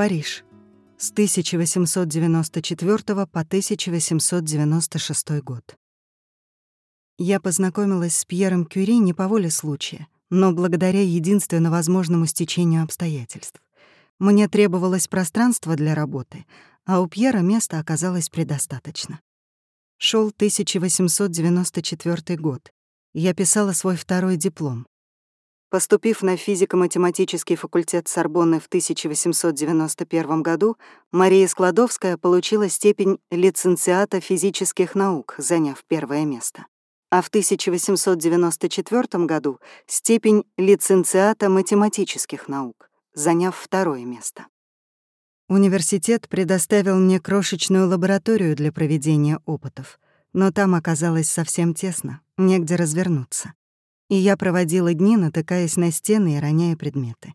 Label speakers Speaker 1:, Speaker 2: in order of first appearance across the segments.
Speaker 1: Париж. С 1894 по 1896 год. Я познакомилась с Пьером Кюри не по воле случая, но благодаря единственно возможному стечению обстоятельств. Мне требовалось пространство для работы, а у Пьера места оказалось предостаточно. Шел 1894 год. Я писала свой второй диплом. Поступив на физико-математический факультет Сорбонны в 1891 году, Мария Складовская получила степень лицензиата физических наук, заняв первое место. А в 1894 году — степень лицензиата математических наук, заняв второе место. Университет предоставил мне крошечную лабораторию для проведения опытов, но там оказалось совсем тесно, негде развернуться и я проводила дни, натыкаясь на стены и роняя предметы.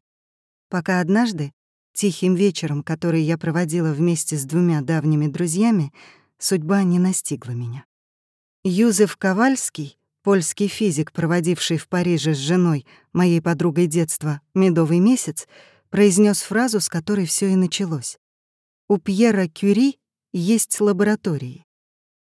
Speaker 1: Пока однажды, тихим вечером, который я проводила вместе с двумя давними друзьями, судьба не настигла меня. Юзеф Ковальский, польский физик, проводивший в Париже с женой, моей подругой детства, медовый месяц, произнес фразу, с которой все и началось. «У Пьера Кюри есть лаборатории».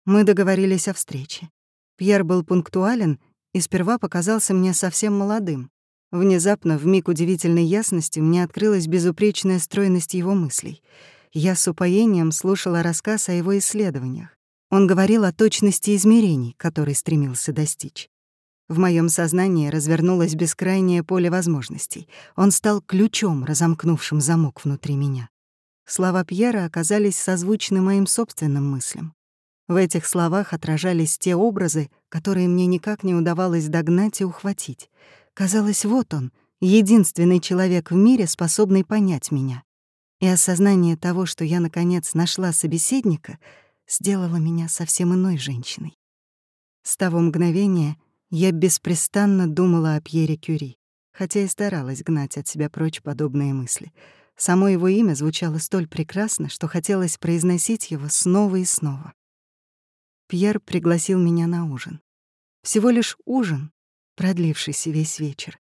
Speaker 1: Мы договорились о встрече. Пьер был пунктуален и сперва показался мне совсем молодым. Внезапно, в миг удивительной ясности, мне открылась безупречная стройность его мыслей. Я с упоением слушала рассказ о его исследованиях. Он говорил о точности измерений, которой стремился достичь. В моем сознании развернулось бескрайнее поле возможностей. Он стал ключом, разомкнувшим замок внутри меня. Слова Пьера оказались созвучны моим собственным мыслям. В этих словах отражались те образы, которые мне никак не удавалось догнать и ухватить. Казалось, вот он, единственный человек в мире, способный понять меня. И осознание того, что я, наконец, нашла собеседника, сделало меня совсем иной женщиной. С того мгновения я беспрестанно думала о Пьере Кюри, хотя и старалась гнать от себя прочь подобные мысли. Само его имя звучало столь прекрасно, что хотелось произносить его снова и снова. Пьер пригласил меня на ужин. Всего лишь ужин, продлившийся весь вечер.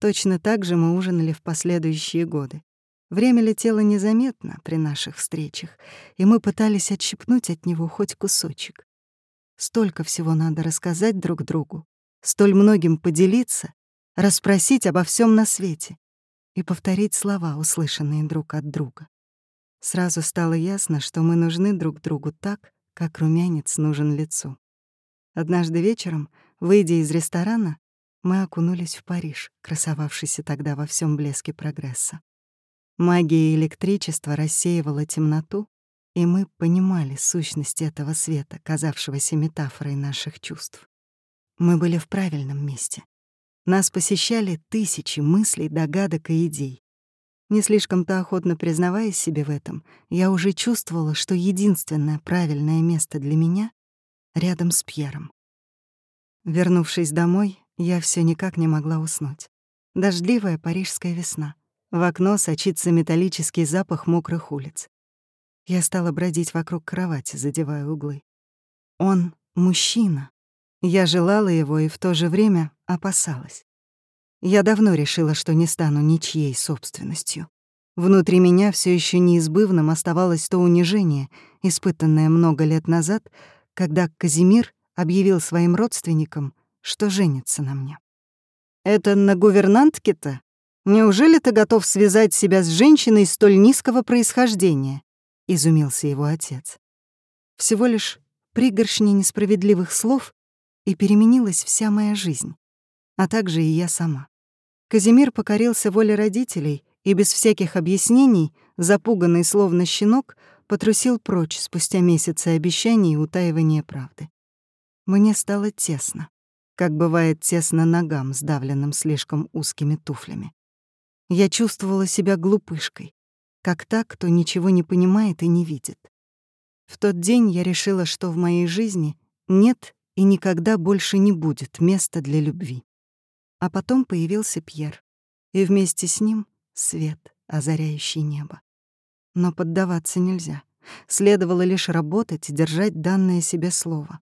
Speaker 1: Точно так же мы ужинали в последующие годы. Время летело незаметно при наших встречах, и мы пытались отщипнуть от него хоть кусочек. Столько всего надо рассказать друг другу, столь многим поделиться, расспросить обо всем на свете и повторить слова, услышанные друг от друга. Сразу стало ясно, что мы нужны друг другу так, как румянец нужен лицу. Однажды вечером, выйдя из ресторана, мы окунулись в Париж, красовавшийся тогда во всем блеске прогресса. Магия электричества рассеивала темноту, и мы понимали сущность этого света, казавшегося метафорой наших чувств. Мы были в правильном месте. Нас посещали тысячи мыслей, догадок и идей. Не слишком-то охотно признаваясь себе в этом, я уже чувствовала, что единственное правильное место для меня — рядом с Пьером. Вернувшись домой, я все никак не могла уснуть. Дождливая парижская весна. В окно сочится металлический запах мокрых улиц. Я стала бродить вокруг кровати, задевая углы. Он — мужчина. Я желала его и в то же время опасалась. Я давно решила, что не стану ничьей собственностью. Внутри меня все еще неизбывным оставалось то унижение, испытанное много лет назад, когда Казимир объявил своим родственникам, что женится на мне. «Это на гувернантке-то? Неужели ты готов связать себя с женщиной столь низкого происхождения?» — изумился его отец. Всего лишь пригоршни несправедливых слов, и переменилась вся моя жизнь а также и я сама. Казимир покорился воле родителей и без всяких объяснений, запуганный словно щенок, потрусил прочь спустя месяцы обещаний и утаивания правды. Мне стало тесно, как бывает тесно ногам, сдавленным слишком узкими туфлями. Я чувствовала себя глупышкой, как та, кто ничего не понимает и не видит. В тот день я решила, что в моей жизни нет и никогда больше не будет места для любви. А потом появился Пьер, и вместе с ним свет, озаряющий небо. Но поддаваться нельзя. Следовало лишь работать и держать данное себе слово.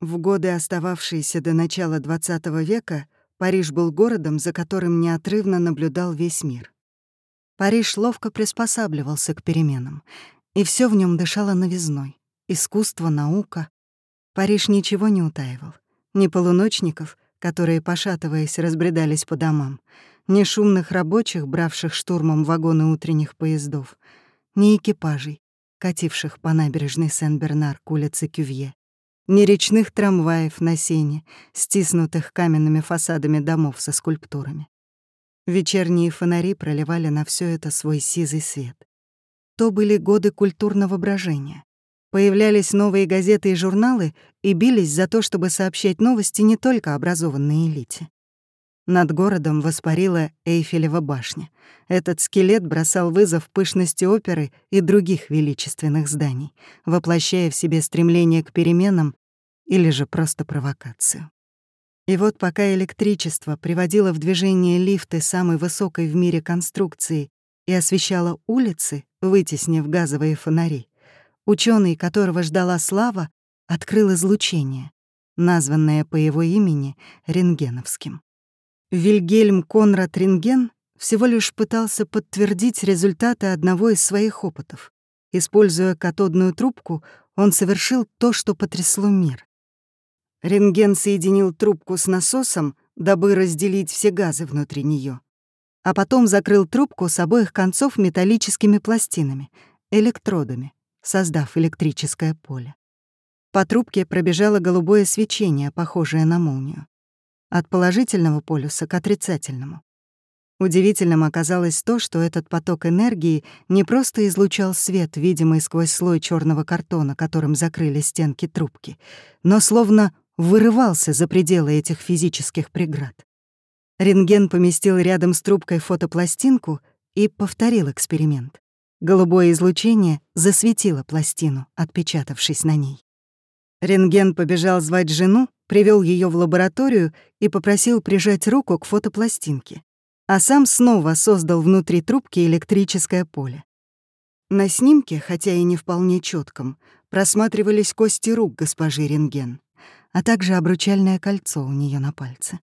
Speaker 1: В годы, остававшиеся до начала XX века, Париж был городом, за которым неотрывно наблюдал весь мир. Париж ловко приспосабливался к переменам, и все в нем дышало новизной. Искусство, наука. Париж ничего не утаивал. Ни полуночников, которые, пошатываясь, разбредались по домам, ни шумных рабочих, бравших штурмом вагоны утренних поездов, ни экипажей, кативших по набережной Сен-Бернар к улице Кювье, ни речных трамваев на сене, стиснутых каменными фасадами домов со скульптурами. Вечерние фонари проливали на все это свой сизый свет. То были годы культурного брожения. Появлялись новые газеты и журналы и бились за то, чтобы сообщать новости не только образованной элите. Над городом воспарила Эйфелева башня. Этот скелет бросал вызов пышности оперы и других величественных зданий, воплощая в себе стремление к переменам или же просто провокацию. И вот пока электричество приводило в движение лифты самой высокой в мире конструкции и освещало улицы, вытеснив газовые фонари, ученый, которого ждала слава, открыл излучение, названное по его имени рентгеновским. Вильгельм Конрад Рентген всего лишь пытался подтвердить результаты одного из своих опытов. Используя катодную трубку, он совершил то, что потрясло мир. Рентген соединил трубку с насосом, дабы разделить все газы внутри нее, а потом закрыл трубку с обоих концов металлическими пластинами, электродами, создав электрическое поле. По трубке пробежало голубое свечение, похожее на молнию от положительного полюса к отрицательному. Удивительным оказалось то, что этот поток энергии не просто излучал свет, видимый сквозь слой черного картона, которым закрыли стенки трубки, но словно вырывался за пределы этих физических преград. Рентген поместил рядом с трубкой фотопластинку и повторил эксперимент. Голубое излучение засветило пластину, отпечатавшись на ней. Рентген побежал звать жену, привел ее в лабораторию и попросил прижать руку к фотопластинке, а сам снова создал внутри трубки электрическое поле. На снимке, хотя и не вполне четком, просматривались кости рук госпожи Рентген, а также обручальное кольцо у нее на пальце.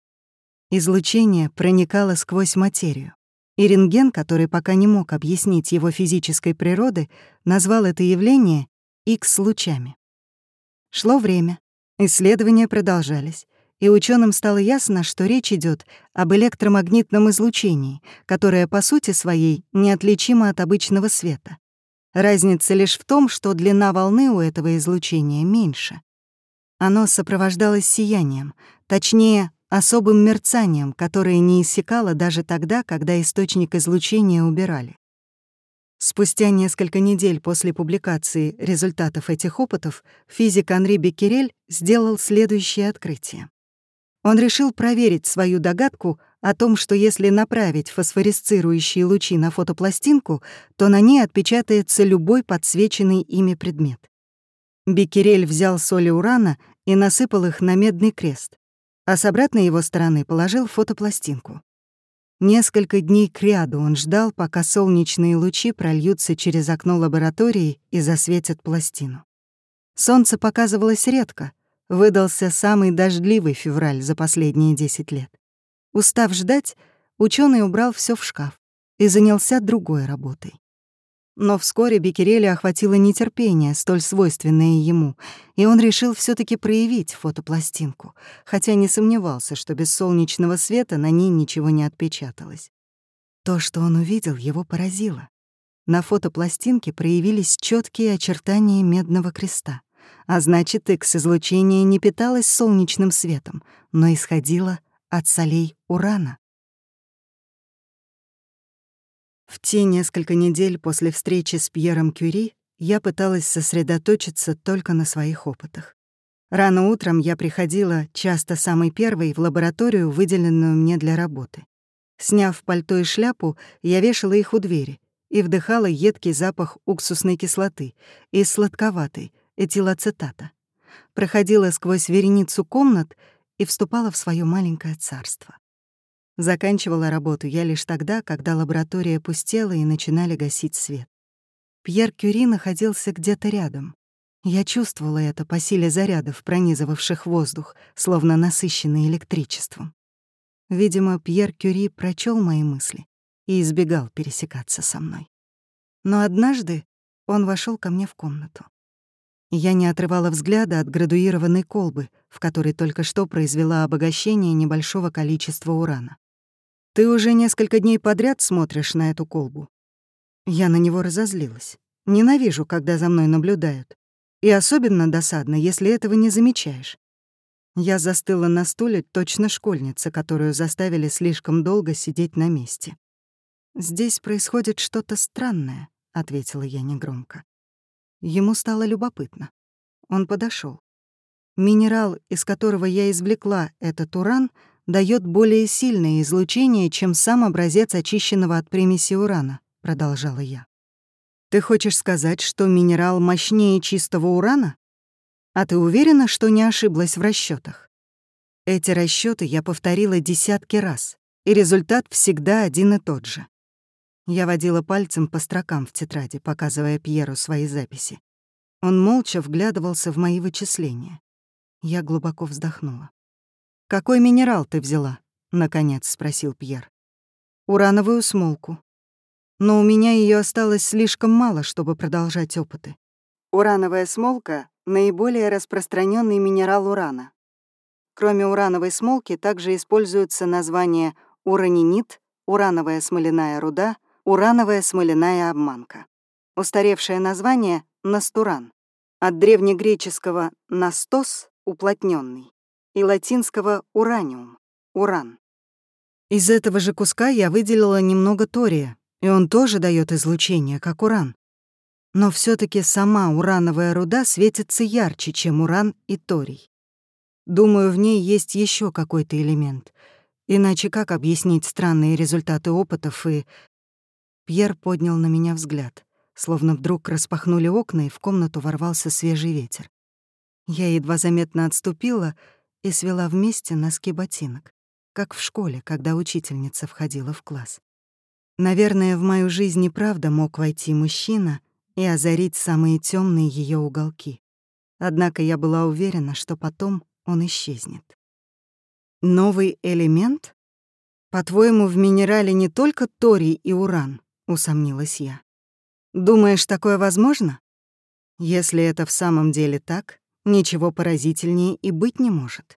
Speaker 1: Излучение проникало сквозь материю, и рентген, который пока не мог объяснить его физической природы, назвал это явление X-лучами. Шло время, Исследования продолжались, и ученым стало ясно, что речь идет об электромагнитном излучении, которое по сути своей неотличимо от обычного света. Разница лишь в том, что длина волны у этого излучения меньше. Оно сопровождалось сиянием, точнее, особым мерцанием, которое не иссякало даже тогда, когда источник излучения убирали. Спустя несколько недель после публикации результатов этих опытов физик Анри Беккерель сделал следующее открытие. Он решил проверить свою догадку о том, что если направить фосфоресцирующие лучи на фотопластинку, то на ней отпечатается любой подсвеченный ими предмет. Беккерель взял соли урана и насыпал их на медный крест, а с обратной его стороны положил фотопластинку. Несколько дней кряду он ждал, пока солнечные лучи прольются через окно лаборатории и засветят пластину. Солнце показывалось редко, выдался самый дождливый февраль за последние 10 лет. Устав ждать, ученый убрал все в шкаф и занялся другой работой. Но вскоре Беккереля охватило нетерпение, столь свойственное ему, и он решил все таки проявить фотопластинку, хотя не сомневался, что без солнечного света на ней ничего не отпечаталось. То, что он увидел, его поразило. На фотопластинке проявились четкие очертания медного креста, а значит, X-излучение не питалось солнечным светом, но исходило от солей урана. В те несколько недель после встречи с Пьером Кюри я пыталась сосредоточиться только на своих опытах. Рано утром я приходила, часто самой первой, в лабораторию, выделенную мне для работы. Сняв пальто и шляпу, я вешала их у двери и вдыхала едкий запах уксусной кислоты и сладковатой этилоцетата. Проходила сквозь вереницу комнат и вступала в свое маленькое царство. Заканчивала работу я лишь тогда, когда лаборатория пустела и начинали гасить свет. Пьер Кюри находился где-то рядом. Я чувствовала это по силе зарядов, пронизывавших воздух, словно насыщенный электричеством. Видимо, Пьер Кюри прочел мои мысли и избегал пересекаться со мной. Но однажды он вошел ко мне в комнату. Я не отрывала взгляда от градуированной колбы, в которой только что произвела обогащение небольшого количества урана. «Ты уже несколько дней подряд смотришь на эту колбу?» Я на него разозлилась. Ненавижу, когда за мной наблюдают. И особенно досадно, если этого не замечаешь. Я застыла на стуле, точно школьница, которую заставили слишком долго сидеть на месте. «Здесь происходит что-то странное», — ответила я негромко. Ему стало любопытно. Он подошел. Минерал, из которого я извлекла этот уран, дает более сильное излучение, чем сам образец очищенного от примеси урана, продолжала я. Ты хочешь сказать, что минерал мощнее чистого урана? А ты уверена, что не ошиблась в расчетах? Эти расчеты я повторила десятки раз, и результат всегда один и тот же. Я водила пальцем по строкам в тетради, показывая Пьеру свои записи. Он молча вглядывался в мои вычисления. Я глубоко вздохнула. «Какой минерал ты взяла?» — наконец спросил Пьер. «Урановую смолку. Но у меня ее осталось слишком мало, чтобы продолжать опыты. Урановая смолка наиболее распространенный минерал урана. Кроме урановой смолки также используются названия уранинит, урановая смоляная руда, урановая смоляная обманка. Устаревшее название — настуран, от древнегреческого «настос» — уплотненный, и латинского «ураниум» — уран. Из этого же куска я выделила немного тория, и он тоже дает излучение, как уран. Но все таки сама урановая руда светится ярче, чем уран и торий. Думаю, в ней есть еще какой-то элемент. Иначе как объяснить странные результаты опытов и... Пьер поднял на меня взгляд, словно вдруг распахнули окна, и в комнату ворвался свежий ветер. Я едва заметно отступила и свела вместе носки ботинок, как в школе, когда учительница входила в класс. Наверное, в мою жизнь и правда мог войти мужчина, и озарить самые темные ее уголки. Однако я была уверена, что потом он исчезнет. Новый элемент? По-твоему, в минерале не только торий и уран, усомнилась я. Думаешь, такое возможно? Если это в самом деле так, ничего поразительнее и быть не может.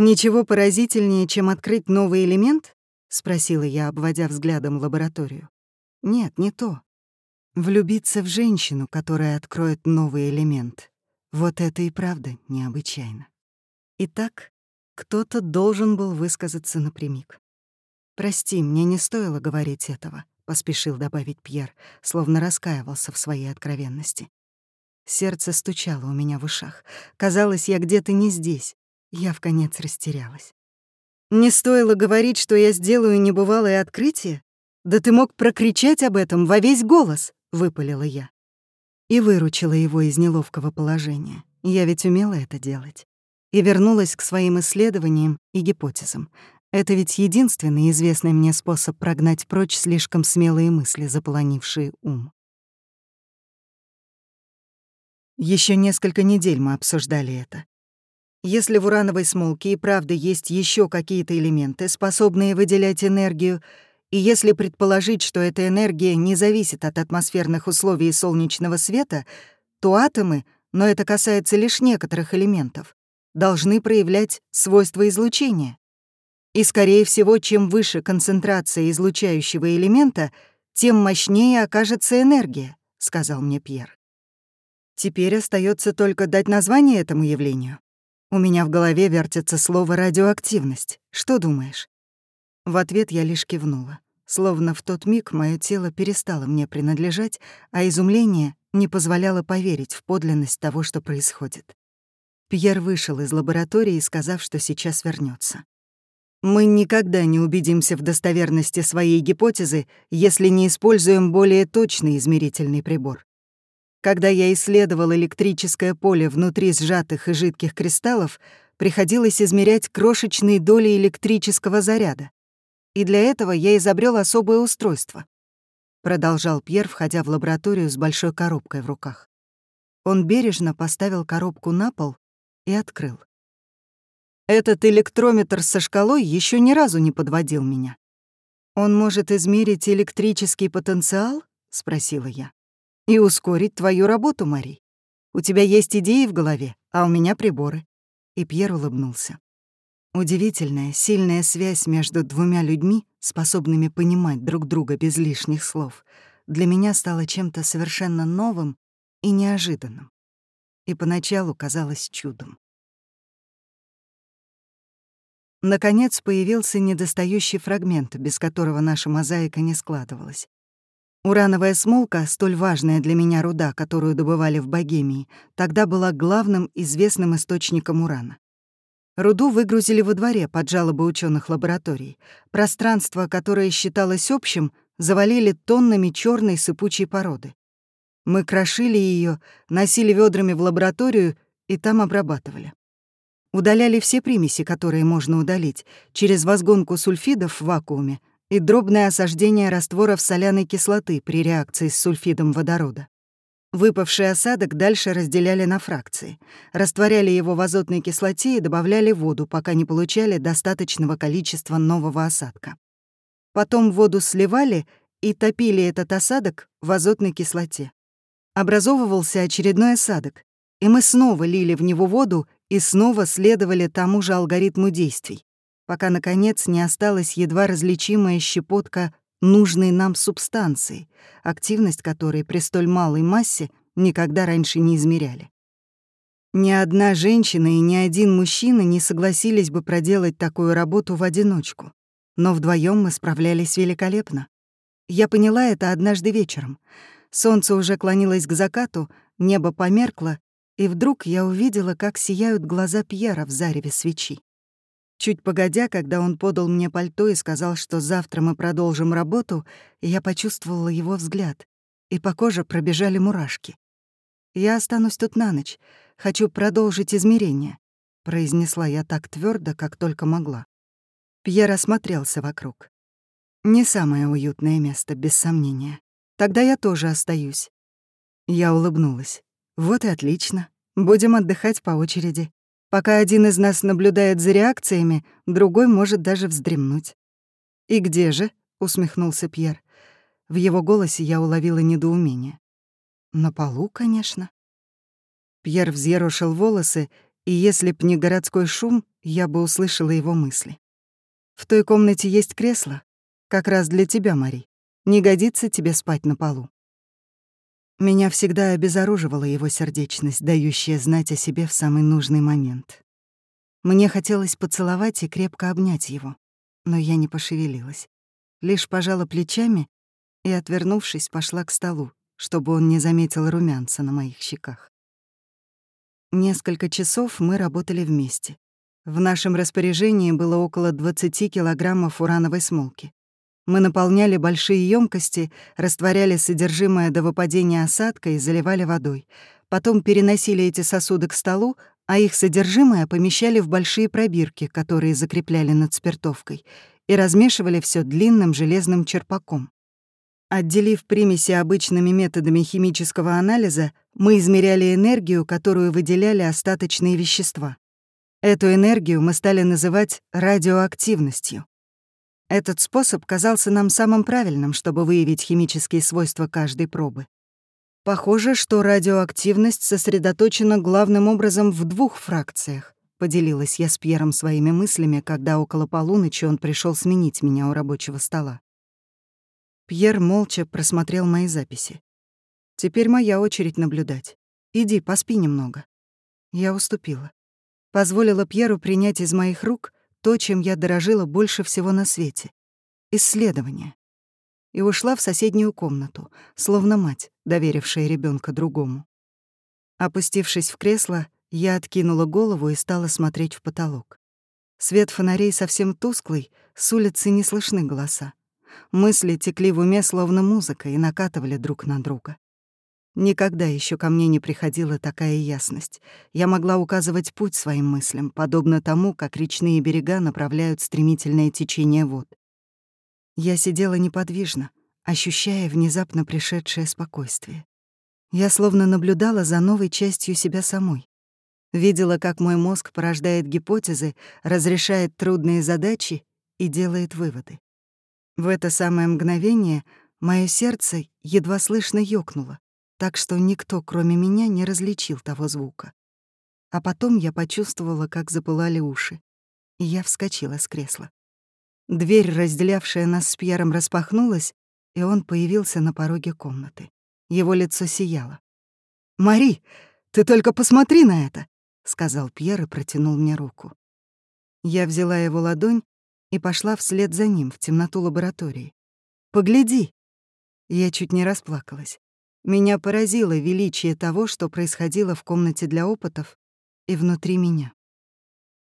Speaker 1: Ничего поразительнее, чем открыть новый элемент? спросила я, обводя взглядом лабораторию. Нет, не то. Влюбиться в женщину, которая откроет новый элемент. Вот это и правда необычайно. Итак, кто-то должен был высказаться напрямик. «Прости, мне не стоило говорить этого», — поспешил добавить Пьер, словно раскаивался в своей откровенности. Сердце стучало у меня в ушах. Казалось, я где-то не здесь. Я в конец растерялась. «Не стоило говорить, что я сделаю небывалое открытие? Да ты мог прокричать об этом во весь голос!» — выпалила я. И выручила его из неловкого положения. Я ведь умела это делать. И вернулась к своим исследованиям и гипотезам. Это ведь единственный известный мне способ прогнать прочь слишком смелые мысли, заполонившие ум. Еще несколько недель мы обсуждали это. Если в урановой смолке и правда есть еще какие-то элементы, способные выделять энергию, и если предположить, что эта энергия не зависит от атмосферных условий солнечного света, то атомы, но это касается лишь некоторых элементов, должны проявлять свойства излучения. И, скорее всего, чем выше концентрация излучающего элемента, тем мощнее окажется энергия, — сказал мне Пьер. Теперь остается только дать название этому явлению. У меня в голове вертится слово «радиоактивность». Что думаешь? В ответ я лишь кивнула. Словно в тот миг мое тело перестало мне принадлежать, а изумление не позволяло поверить в подлинность того, что происходит. Пьер вышел из лаборатории, сказав, что сейчас вернется. Мы никогда не убедимся в достоверности своей гипотезы, если не используем более точный измерительный прибор. Когда я исследовал электрическое поле внутри сжатых и жидких кристаллов, приходилось измерять крошечные доли электрического заряда и для этого я изобрел особое устройство. Продолжал Пьер, входя в лабораторию с большой коробкой в руках. Он бережно поставил коробку на пол и открыл. Этот электрометр со шкалой еще ни разу не подводил меня. «Он может измерить электрический потенциал?» — спросила я. «И ускорить твою работу, Мари. У тебя есть идеи в голове, а у меня приборы». И Пьер улыбнулся. Удивительная, сильная связь между двумя людьми, способными понимать друг друга без лишних слов, для меня стала чем-то совершенно новым и неожиданным. И поначалу казалось чудом. Наконец появился недостающий фрагмент, без которого наша мозаика не складывалась. Урановая смолка, столь важная для меня руда, которую добывали в Богемии, тогда была главным известным источником урана. Руду выгрузили во дворе под жалобы ученых лабораторий. Пространство, которое считалось общим, завалили тоннами черной сыпучей породы. Мы крошили ее, носили ведрами в лабораторию и там обрабатывали. Удаляли все примеси, которые можно удалить, через возгонку сульфидов в вакууме и дробное осаждение растворов соляной кислоты при реакции с сульфидом водорода. Выпавший осадок дальше разделяли на фракции, растворяли его в азотной кислоте и добавляли воду, пока не получали достаточного количества нового осадка. Потом воду сливали и топили этот осадок в азотной кислоте. Образовывался очередной осадок, и мы снова лили в него воду и снова следовали тому же алгоритму действий, пока, наконец, не осталась едва различимая щепотка нужной нам субстанции, активность которой при столь малой массе никогда раньше не измеряли. Ни одна женщина и ни один мужчина не согласились бы проделать такую работу в одиночку, но вдвоем мы справлялись великолепно. Я поняла это однажды вечером. Солнце уже клонилось к закату, небо померкло, и вдруг я увидела, как сияют глаза Пьера в зареве свечи. Чуть погодя, когда он подал мне пальто и сказал, что завтра мы продолжим работу, я почувствовала его взгляд, и по коже пробежали мурашки. «Я останусь тут на ночь. Хочу продолжить измерение», — произнесла я так твердо, как только могла. Пьер осмотрелся вокруг. «Не самое уютное место, без сомнения. Тогда я тоже остаюсь». Я улыбнулась. «Вот и отлично. Будем отдыхать по очереди. Пока один из нас наблюдает за реакциями, другой может даже вздремнуть. «И где же?» — усмехнулся Пьер. В его голосе я уловила недоумение. «На полу, конечно». Пьер взъерошил волосы, и если б не городской шум, я бы услышала его мысли. «В той комнате есть кресло. Как раз для тебя, Мари. Не годится тебе спать на полу». Меня всегда обезоруживала его сердечность, дающая знать о себе в самый нужный момент. Мне хотелось поцеловать и крепко обнять его, но я не пошевелилась. Лишь пожала плечами и, отвернувшись, пошла к столу, чтобы он не заметил румянца на моих щеках. Несколько часов мы работали вместе. В нашем распоряжении было около 20 килограммов урановой смолки. Мы наполняли большие емкости, растворяли содержимое до выпадения осадка и заливали водой. Потом переносили эти сосуды к столу, а их содержимое помещали в большие пробирки, которые закрепляли над спиртовкой, и размешивали все длинным железным черпаком. Отделив примеси обычными методами химического анализа, мы измеряли энергию, которую выделяли остаточные вещества. Эту энергию мы стали называть радиоактивностью. Этот способ казался нам самым правильным, чтобы выявить химические свойства каждой пробы. Похоже, что радиоактивность сосредоточена главным образом в двух фракциях. Поделилась я с Пьером своими мыслями, когда около полуночи он пришел сменить меня у рабочего стола. Пьер молча просмотрел мои записи. «Теперь моя очередь наблюдать. Иди, поспи немного». Я уступила. Позволила Пьеру принять из моих рук то, чем я дорожила больше всего на свете — исследование. И ушла в соседнюю комнату, словно мать, доверившая ребенка другому. Опустившись в кресло, я откинула голову и стала смотреть в потолок. Свет фонарей совсем тусклый, с улицы не слышны голоса. Мысли текли в уме словно музыка и накатывали друг на друга. Никогда еще ко мне не приходила такая ясность. Я могла указывать путь своим мыслям, подобно тому, как речные берега направляют стремительное течение вод. Я сидела неподвижно, ощущая внезапно пришедшее спокойствие. Я словно наблюдала за новой частью себя самой. Видела, как мой мозг порождает гипотезы, разрешает трудные задачи и делает выводы. В это самое мгновение мое сердце едва слышно ёкнуло, так что никто, кроме меня, не различил того звука. А потом я почувствовала, как запылали уши, и я вскочила с кресла. Дверь, разделявшая нас с Пьером, распахнулась, и он появился на пороге комнаты. Его лицо сияло. «Мари, ты только посмотри на это!» — сказал Пьер и протянул мне руку. Я взяла его ладонь и пошла вслед за ним в темноту лаборатории. «Погляди!» Я чуть не расплакалась. Меня поразило величие того, что происходило в комнате для опытов и внутри меня.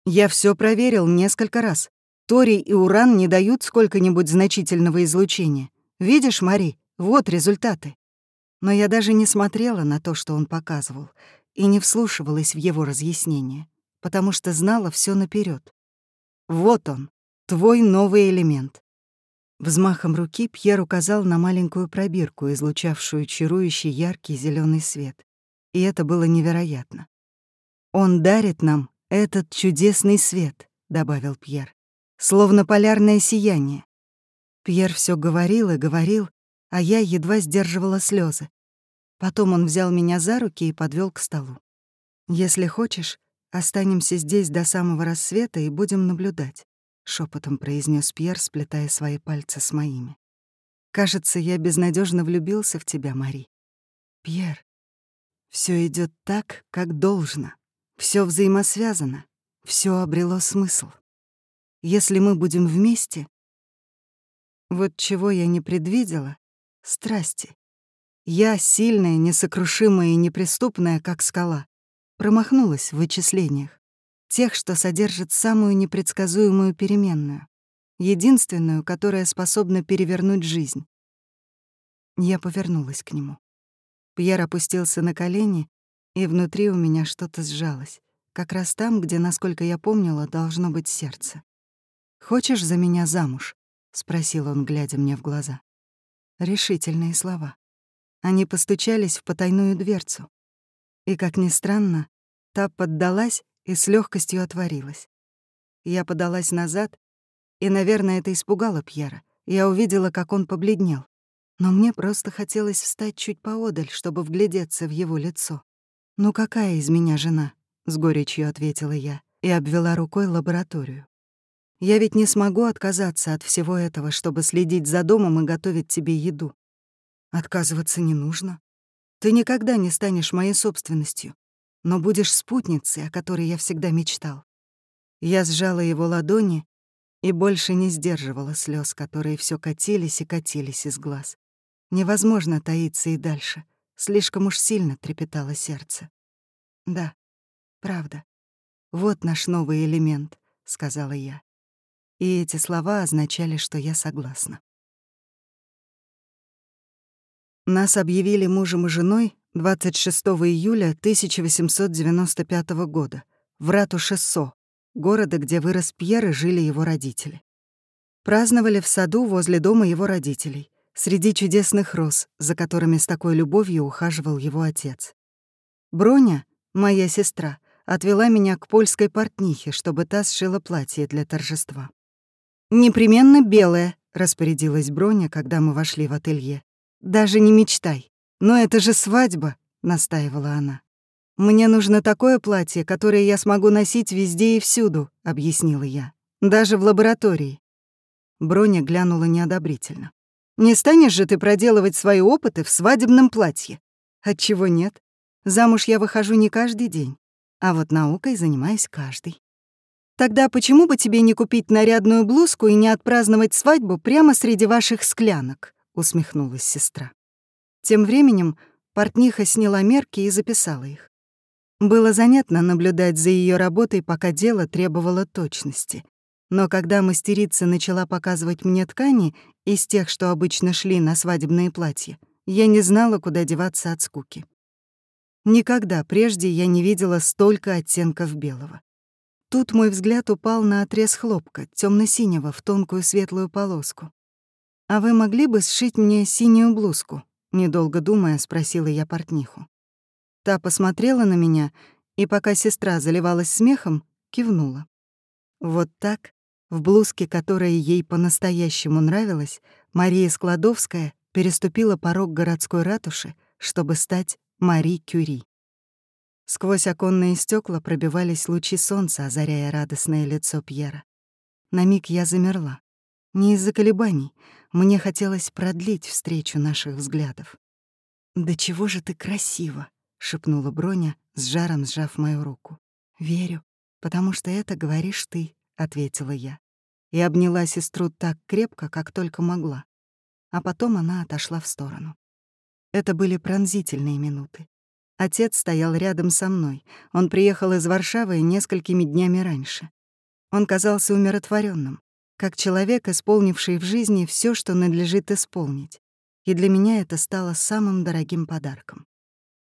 Speaker 1: Я все проверил несколько раз. Торий и уран не дают сколько-нибудь значительного излучения. Видишь, Мари, вот результаты. Но я даже не смотрела на то, что он показывал, и не вслушивалась в его разъяснения, потому что знала все наперед. Вот он, твой новый элемент. Взмахом руки Пьер указал на маленькую пробирку, излучавшую чарующий яркий зеленый свет. И это было невероятно. «Он дарит нам этот чудесный свет», — добавил Пьер, «словно полярное сияние». Пьер все говорил и говорил, а я едва сдерживала слезы. Потом он взял меня за руки и подвел к столу. «Если хочешь, останемся здесь до самого рассвета и будем наблюдать», — шепотом произнес Пьер, сплетая свои пальцы с моими. «Кажется, я безнадежно влюбился в тебя, Мари. Пьер, все идет так, как должно. Все взаимосвязано, все обрело смысл. Если мы будем вместе... Вот чего я не предвидела — страсти. Я, сильная, несокрушимая и неприступная, как скала, промахнулась в вычислениях. Тех, что содержат самую непредсказуемую переменную. Единственную, которая способна перевернуть жизнь. Я повернулась к нему. Пьер опустился на колени и внутри у меня что-то сжалось, как раз там, где, насколько я помнила, должно быть сердце. «Хочешь за меня замуж?» — спросил он, глядя мне в глаза. Решительные слова. Они постучались в потайную дверцу. И, как ни странно, та поддалась и с легкостью отворилась. Я подалась назад, и, наверное, это испугало Пьера. Я увидела, как он побледнел. Но мне просто хотелось встать чуть поодаль, чтобы вглядеться в его лицо. «Ну какая из меня жена?» — с горечью ответила я и обвела рукой лабораторию. «Я ведь не смогу отказаться от всего этого, чтобы следить за домом и готовить тебе еду. Отказываться не нужно. Ты никогда не станешь моей собственностью, но будешь спутницей, о которой я всегда мечтал». Я сжала его ладони и больше не сдерживала слез, которые все катились и катились из глаз. Невозможно таиться и дальше — Слишком уж сильно трепетало сердце. «Да, правда. Вот наш новый элемент», — сказала я. И эти слова означали, что я согласна. Нас объявили мужем и женой 26 июля 1895 года в ратуше Со, города, где вырос Пьер и жили его родители. Праздновали в саду возле дома его родителей среди чудесных роз, за которыми с такой любовью ухаживал его отец. Броня, моя сестра, отвела меня к польской портнихе, чтобы та сшила платье для торжества. «Непременно белое», — распорядилась Броня, когда мы вошли в ателье. «Даже не мечтай. Но это же свадьба», — настаивала она. «Мне нужно такое платье, которое я смогу носить везде и всюду», — объяснила я. «Даже в лаборатории». Броня глянула неодобрительно. Не станешь же ты проделывать свои опыты в свадебном платье? Отчего нет? Замуж я выхожу не каждый день, а вот наукой занимаюсь каждый. Тогда почему бы тебе не купить нарядную блузку и не отпраздновать свадьбу прямо среди ваших склянок? усмехнулась сестра. Тем временем портниха сняла мерки и записала их. Было занятно наблюдать за ее работой, пока дело требовало точности. Но когда мастерица начала показывать мне ткани из тех, что обычно шли на свадебные платья, я не знала, куда деваться от скуки. Никогда прежде я не видела столько оттенков белого. Тут мой взгляд упал на отрез хлопка, темно синего в тонкую светлую полоску. «А вы могли бы сшить мне синюю блузку?» Недолго думая, спросила я портниху. Та посмотрела на меня И пока сестра заливалась смехом, кивнула. Вот так, в блузке, которая ей по-настоящему нравилась, Мария Складовская переступила порог городской ратуши, чтобы стать Мари Кюри. Сквозь оконные стекла пробивались лучи солнца, озаряя радостное лицо Пьера. На миг я замерла. Не из-за колебаний. Мне хотелось продлить встречу наших взглядов. «Да чего же ты красива!» — шепнула Броня, с жаром сжав мою руку. «Верю, потому что это говоришь ты», — ответила я. И обняла сестру так крепко, как только могла. А потом она отошла в сторону. Это были пронзительные минуты. Отец стоял рядом со мной. Он приехал из Варшавы несколькими днями раньше. Он казался умиротворенным как человек, исполнивший в жизни все, что надлежит исполнить. И для меня это стало самым дорогим подарком.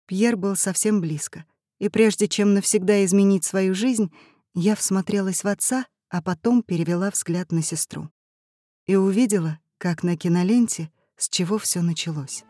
Speaker 1: Пьер был совсем близко, и прежде чем навсегда изменить свою жизнь, я всмотрелась в отца, а потом перевела взгляд на сестру. И увидела, как на киноленте, с чего все началось.